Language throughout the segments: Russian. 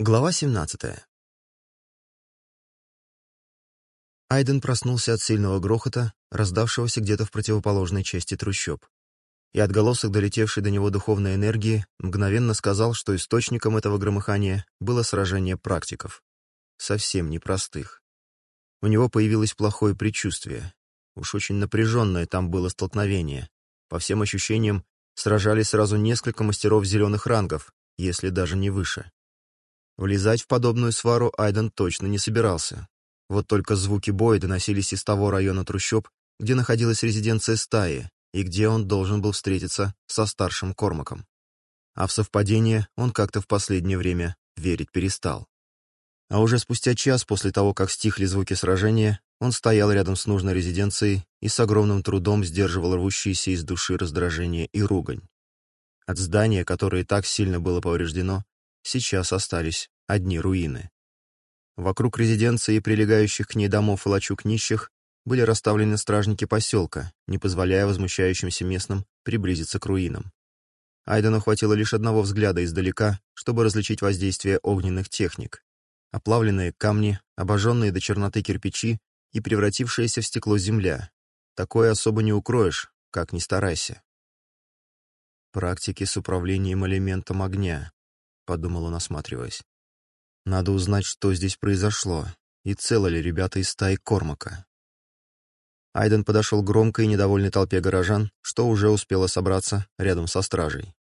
Глава 17. Айден проснулся от сильного грохота, раздавшегося где-то в противоположной части трущоб. И отголосок долетевшей до него духовной энергии мгновенно сказал, что источником этого громыхания было сражение практиков. Совсем непростых. У него появилось плохое предчувствие. Уж очень напряженное там было столкновение. По всем ощущениям, сражались сразу несколько мастеров зеленых рангов, если даже не выше. Влезать в подобную свару Айден точно не собирался. Вот только звуки боя доносились из того района трущоб, где находилась резиденция стаи, и где он должен был встретиться со старшим Кормаком. А в совпадение он как-то в последнее время верить перестал. А уже спустя час после того, как стихли звуки сражения, он стоял рядом с нужной резиденцией и с огромным трудом сдерживал рвущиеся из души раздражение и ругань. От здания, которое так сильно было повреждено, сейчас остались одни руины. Вокруг резиденции и прилегающих к ней домов и лачуг нищих были расставлены стражники поселка, не позволяя возмущающимся местным приблизиться к руинам. Айдену хватило лишь одного взгляда издалека, чтобы различить воздействие огненных техник. Оплавленные камни, обожженные до черноты кирпичи и превратившаяся в стекло земля. Такое особо не укроешь, как ни старайся. Практики с управлением элементом огня, — подумал он, осматриваясь. «Надо узнать, что здесь произошло, и целы ли ребята из стаи Кормака». Айден подошел громко и недовольной толпе горожан, что уже успела собраться рядом со стражей.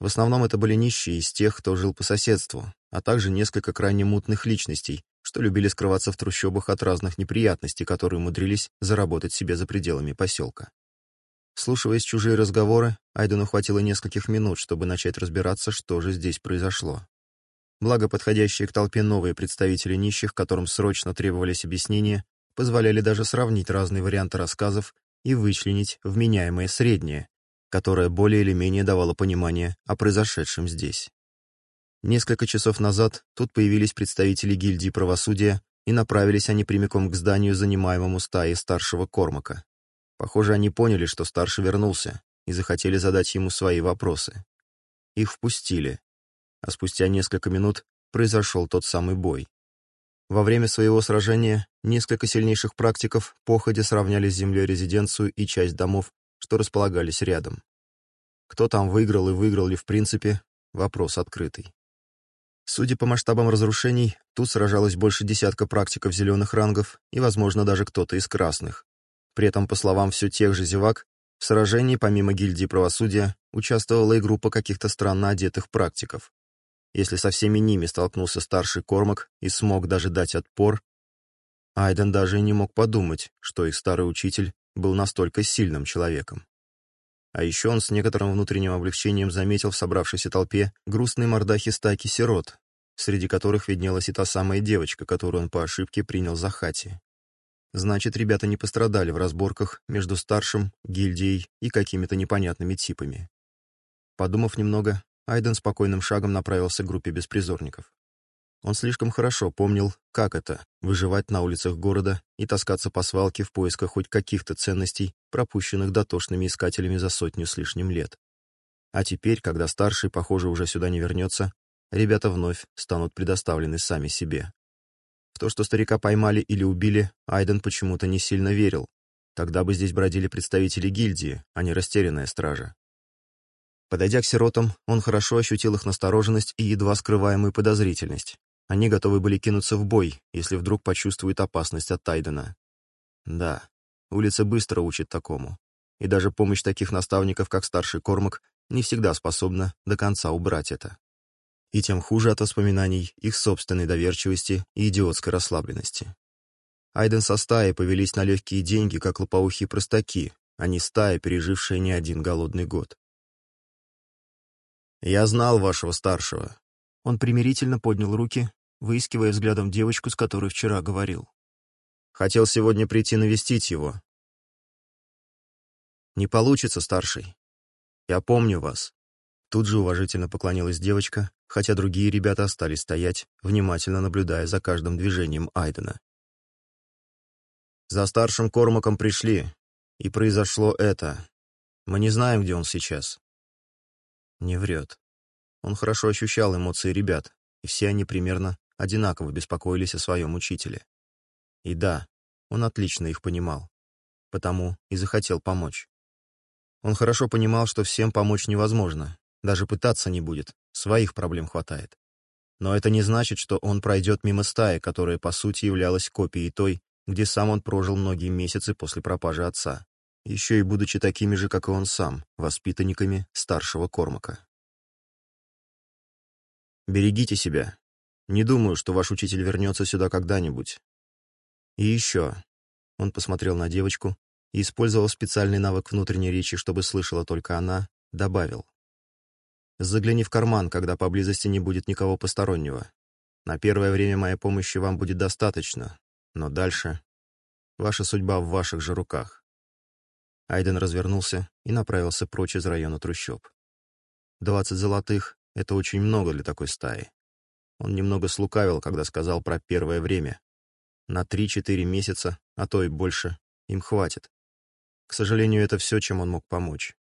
В основном это были нищие из тех, кто жил по соседству, а также несколько крайне мутных личностей, что любили скрываться в трущобах от разных неприятностей, которые умудрились заработать себе за пределами поселка. Слушиваясь чужие разговоры, Айдену хватило нескольких минут, чтобы начать разбираться, что же здесь произошло. Благо, подходящие к толпе новые представители нищих, которым срочно требовались объяснения, позволяли даже сравнить разные варианты рассказов и вычленить вменяемое среднее, которое более или менее давало понимание о произошедшем здесь. Несколько часов назад тут появились представители гильдии правосудия, и направились они прямиком к зданию, занимаемому стаей старшего Кормака. Похоже, они поняли, что старший вернулся, и захотели задать ему свои вопросы. Их впустили, а спустя несколько минут произошел тот самый бой. Во время своего сражения несколько сильнейших практиков походе сравняли с землей резиденцию и часть домов, что располагались рядом. Кто там выиграл и выиграл ли в принципе, вопрос открытый. Судя по масштабам разрушений, тут сражалось больше десятка практиков зеленых рангов и, возможно, даже кто-то из красных. При этом, по словам все тех же зевак, в сражении помимо гильдии правосудия участвовала и группа каких-то странно одетых практиков. Если со всеми ними столкнулся старший Кормак и смог даже дать отпор, Айден даже и не мог подумать, что их старый учитель был настолько сильным человеком. А еще он с некоторым внутренним облегчением заметил в собравшейся толпе грустные мордахи стайки сирот, среди которых виднелась и та самая девочка, которую он по ошибке принял за Хати. Значит, ребята не пострадали в разборках между старшим, гильдией и какими-то непонятными типами. Подумав немного, Айден спокойным шагом направился к группе беспризорников. Он слишком хорошо помнил, как это — выживать на улицах города и таскаться по свалке в поисках хоть каких-то ценностей, пропущенных дотошными искателями за сотню с лишним лет. А теперь, когда старший, похоже, уже сюда не вернется, ребята вновь станут предоставлены сами себе. В то, что старика поймали или убили, Айден почему-то не сильно верил. Тогда бы здесь бродили представители гильдии, а не растерянная стража. Подойдя к сиротам, он хорошо ощутил их настороженность и едва скрываемую подозрительность. Они готовы были кинуться в бой, если вдруг почувствуют опасность от Тайдена. Да, улица быстро учит такому. И даже помощь таких наставников, как старший Кормак, не всегда способна до конца убрать это и тем хуже от воспоминаний их собственной доверчивости и идиотской расслабленности. Айден со стаей повелись на легкие деньги, как лопоухие простаки, а не стая, пережившая не один голодный год. «Я знал вашего старшего». Он примирительно поднял руки, выискивая взглядом девочку, с которой вчера говорил. «Хотел сегодня прийти навестить его». «Не получится, старший. Я помню вас». Тут же уважительно поклонилась девочка, хотя другие ребята остались стоять, внимательно наблюдая за каждым движением Айдена. «За старшим Кормаком пришли, и произошло это. Мы не знаем, где он сейчас». Не врет. Он хорошо ощущал эмоции ребят, и все они примерно одинаково беспокоились о своем учителе. И да, он отлично их понимал, потому и захотел помочь. Он хорошо понимал, что всем помочь невозможно, даже пытаться не будет, Своих проблем хватает. Но это не значит, что он пройдет мимо стаи, которая, по сути, являлась копией той, где сам он прожил многие месяцы после пропажи отца, еще и будучи такими же, как и он сам, воспитанниками старшего Кормака. Берегите себя. Не думаю, что ваш учитель вернется сюда когда-нибудь. И еще. Он посмотрел на девочку и, использовал специальный навык внутренней речи, чтобы слышала только она, добавил. Загляни в карман, когда поблизости не будет никого постороннего. На первое время моей помощи вам будет достаточно, но дальше... Ваша судьба в ваших же руках». Айден развернулся и направился прочь из района трущоб. «Двадцать золотых — это очень много для такой стаи». Он немного слукавил, когда сказал про первое время. На три-четыре месяца, а то и больше, им хватит. К сожалению, это все, чем он мог помочь.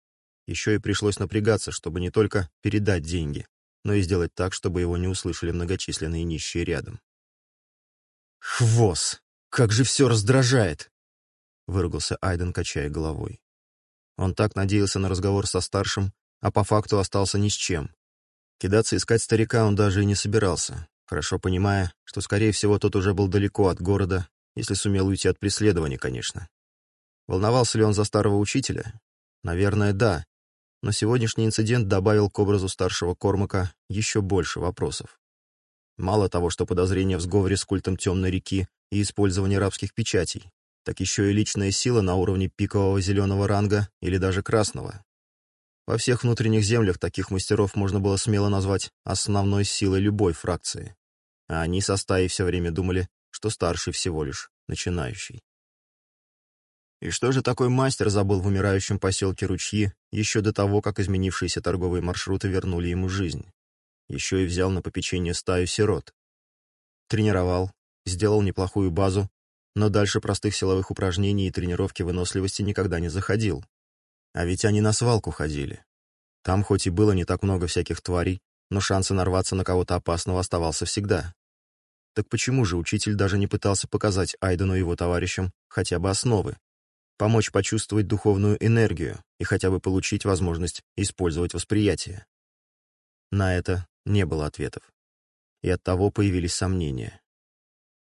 Еще и пришлось напрягаться, чтобы не только передать деньги, но и сделать так, чтобы его не услышали многочисленные нищие рядом. «Хвост! Как же все раздражает!» — выругался Айден, качая головой. Он так надеялся на разговор со старшим, а по факту остался ни с чем. Кидаться искать старика он даже и не собирался, хорошо понимая, что, скорее всего, тот уже был далеко от города, если сумел уйти от преследования, конечно. Волновался ли он за старого учителя? Наверное, да, но сегодняшний инцидент добавил к образу старшего Кормака еще больше вопросов. Мало того, что подозрения в сговоре с культом Темной реки и использование рабских печатей, так еще и личная сила на уровне пикового зеленого ранга или даже красного. Во всех внутренних землях таких мастеров можно было смело назвать основной силой любой фракции. А они со стаей все время думали, что старший всего лишь начинающий. И что же такой мастер забыл в умирающем поселке Ручьи еще до того, как изменившиеся торговые маршруты вернули ему жизнь. Еще и взял на попечение стаю сирот. Тренировал, сделал неплохую базу, но дальше простых силовых упражнений и тренировки выносливости никогда не заходил. А ведь они на свалку ходили. Там хоть и было не так много всяких тварей, но шансы нарваться на кого-то опасного оставался всегда. Так почему же учитель даже не пытался показать Айдену и его товарищам хотя бы основы, помочь почувствовать духовную энергию и хотя бы получить возможность использовать восприятие. На это не было ответов. И оттого появились сомнения.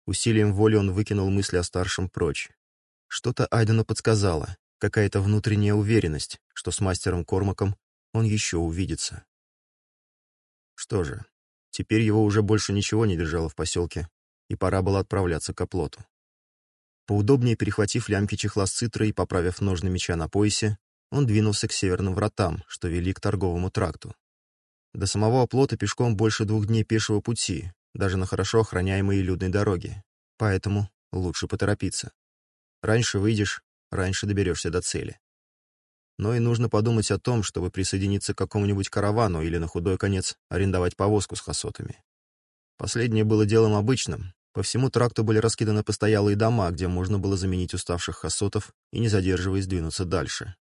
Усилием воли он выкинул мысли о старшем прочь. Что-то Айдена подсказало, какая-то внутренняя уверенность, что с мастером Кормаком он еще увидится. Что же, теперь его уже больше ничего не держало в поселке, и пора было отправляться к оплоту. Поудобнее перехватив лямки чехла с цитрой и поправив ножны меча на поясе, он двинулся к северным вратам, что вели к торговому тракту. До самого оплота пешком больше двух дней пешего пути, даже на хорошо охраняемой людной дороге, поэтому лучше поторопиться. Раньше выйдешь, раньше доберешься до цели. Но и нужно подумать о том, чтобы присоединиться к какому-нибудь каравану или, на худой конец, арендовать повозку с хасотами. Последнее было делом обычным, по всему тракту были раскиданы постоялые дома, где можно было заменить уставших хасотов и, не задерживаясь, двинуться дальше.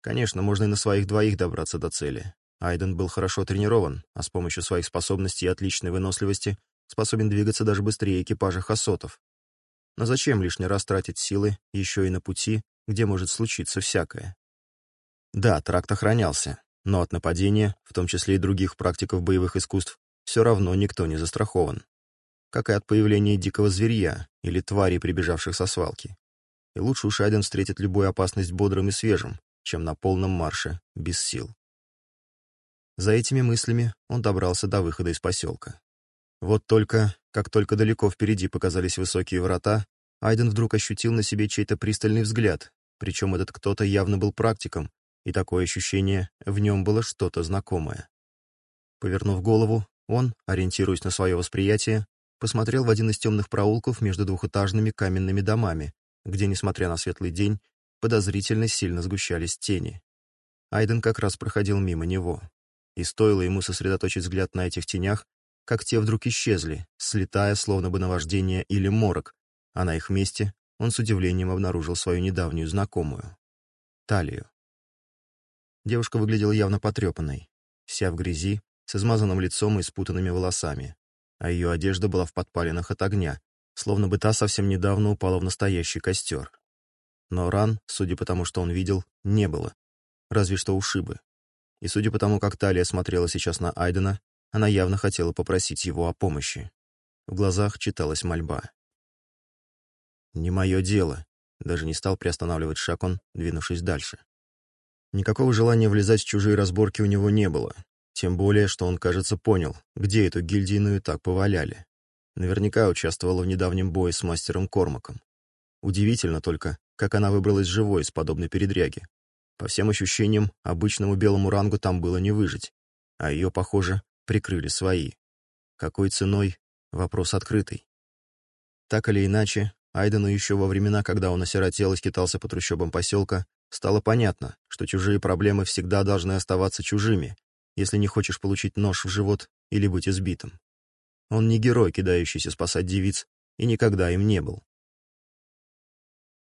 Конечно, можно и на своих двоих добраться до цели. Айден был хорошо тренирован, а с помощью своих способностей и отличной выносливости способен двигаться даже быстрее экипажа хасотов. Но зачем лишний раз тратить силы еще и на пути, где может случиться всякое? Да, тракт охранялся, но от нападения, в том числе и других практиков боевых искусств, все равно никто не застрахован как и от появления дикого зверья или твари, прибежавших со свалки. И лучше уж Айден встретит любую опасность бодрым и свежим, чем на полном марше, без сил. За этими мыслями он добрался до выхода из поселка. Вот только, как только далеко впереди показались высокие врата, Айден вдруг ощутил на себе чей-то пристальный взгляд, причем этот кто-то явно был практиком, и такое ощущение, в нем было что-то знакомое. Повернув голову, он, ориентируясь на свое восприятие, посмотрел в один из темных проулков между двухэтажными каменными домами, где, несмотря на светлый день, подозрительно сильно сгущались тени. Айден как раз проходил мимо него. И стоило ему сосредоточить взгляд на этих тенях, как те вдруг исчезли, слетая, словно бы наваждение или морок, а на их месте он с удивлением обнаружил свою недавнюю знакомую — талию. Девушка выглядела явно потрепанной, вся в грязи, с измазанным лицом и спутанными волосами а ее одежда была в подпалинах от огня, словно бы та совсем недавно упала в настоящий костер. Но ран, судя по тому, что он видел, не было. Разве что ушибы. И судя по тому, как Талия смотрела сейчас на Айдена, она явно хотела попросить его о помощи. В глазах читалась мольба. «Не мое дело», — даже не стал приостанавливать шаг он, двинувшись дальше. Никакого желания влезать в чужие разборки у него не было, тем более, что он, кажется, понял, где эту гильдийную так поваляли. Наверняка участвовала в недавнем бое с мастером Кормаком. Удивительно только, как она выбралась живой из подобной передряги. По всем ощущениям, обычному белому рангу там было не выжить, а ее, похоже, прикрыли свои. Какой ценой — вопрос открытый. Так или иначе, Айдену еще во времена, когда он осиротел и скитался по трущобам поселка, стало понятно, что чужие проблемы всегда должны оставаться чужими, если не хочешь получить нож в живот или быть избитым. Он не герой, кидающийся спасать девиц, и никогда им не был.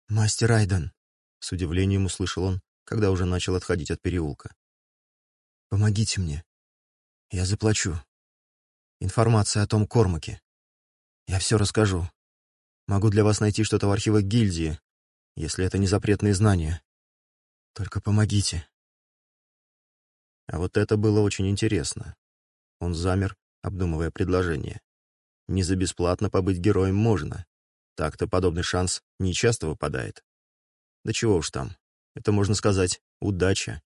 «Мастер Айден», — с удивлением услышал он, когда уже начал отходить от переулка. «Помогите мне. Я заплачу. Информация о том Кормаке. Я все расскажу. Могу для вас найти что-то в архивах гильдии, если это не запретные знания. Только помогите». А вот это было очень интересно. Он замер, обдумывая предложение. Не за бесплатно побыть героем можно. Так-то подобный шанс нечасто выпадает. Да чего уж там. Это, можно сказать, удача.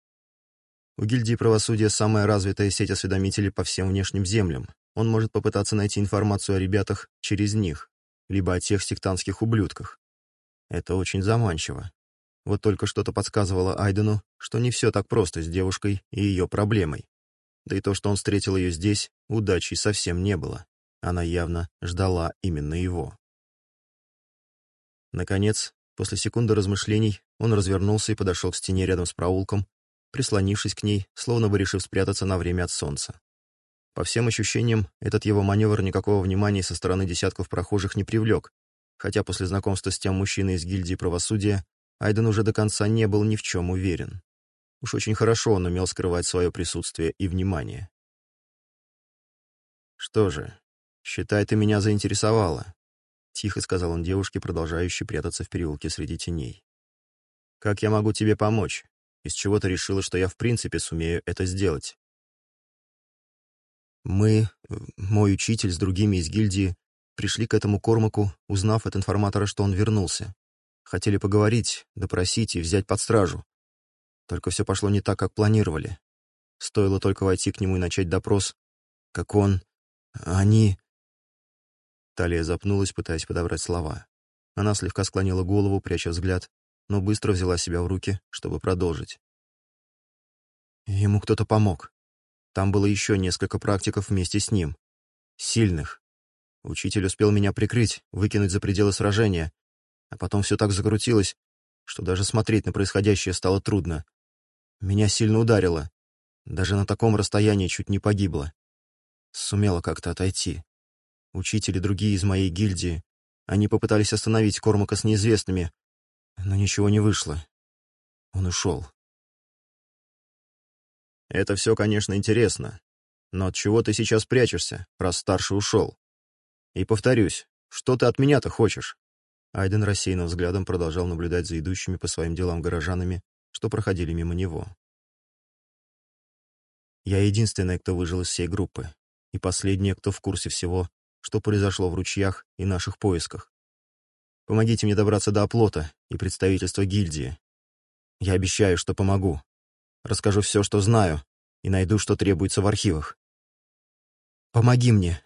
У гильдии правосудия самая развитая сеть осведомителей по всем внешним землям. Он может попытаться найти информацию о ребятах через них, либо о тех сектантских ублюдках. Это очень заманчиво. Вот только что-то подсказывало Айдену, что не все так просто с девушкой и ее проблемой. Да и то, что он встретил ее здесь, удачи совсем не было. Она явно ждала именно его. Наконец, после секунды размышлений, он развернулся и подошел к стене рядом с проулком, прислонившись к ней, словно бы решив спрятаться на время от солнца. По всем ощущениям, этот его маневр никакого внимания со стороны десятков прохожих не привлек, хотя после знакомства с тем мужчиной из гильдии правосудия Айден уже до конца не был ни в чем уверен. Уж очень хорошо он умел скрывать свое присутствие и внимание. «Что же, считай, ты меня заинтересовала», — тихо сказал он девушке, продолжающей прятаться в переулке среди теней. «Как я могу тебе помочь? Из чего ты решила, что я в принципе сумею это сделать?» «Мы, мой учитель с другими из гильдии, пришли к этому Кормаку, узнав от информатора, что он вернулся», Хотели поговорить, допросить и взять под стражу. Только все пошло не так, как планировали. Стоило только войти к нему и начать допрос, как он... они...» Талия запнулась, пытаясь подобрать слова. Она слегка склонила голову, пряча взгляд, но быстро взяла себя в руки, чтобы продолжить. Ему кто-то помог. Там было еще несколько практиков вместе с ним. Сильных. Учитель успел меня прикрыть, выкинуть за пределы сражения, а потом все так закрутилось, что даже смотреть на происходящее стало трудно. Меня сильно ударило. Даже на таком расстоянии чуть не погибло. Сумела как-то отойти. Учитель и другие из моей гильдии, они попытались остановить Кормака с неизвестными, но ничего не вышло. Он ушел. Это все, конечно, интересно. Но от чего ты сейчас прячешься, раз старший ушел? И повторюсь, что ты от меня-то хочешь? Айден рассеянным взглядом продолжал наблюдать за идущими по своим делам горожанами, что проходили мимо него. «Я единственная, кто выжил из всей группы, и последняя, кто в курсе всего, что произошло в ручьях и наших поисках. Помогите мне добраться до оплота и представительства гильдии. Я обещаю, что помогу. Расскажу все, что знаю, и найду, что требуется в архивах. Помоги мне!»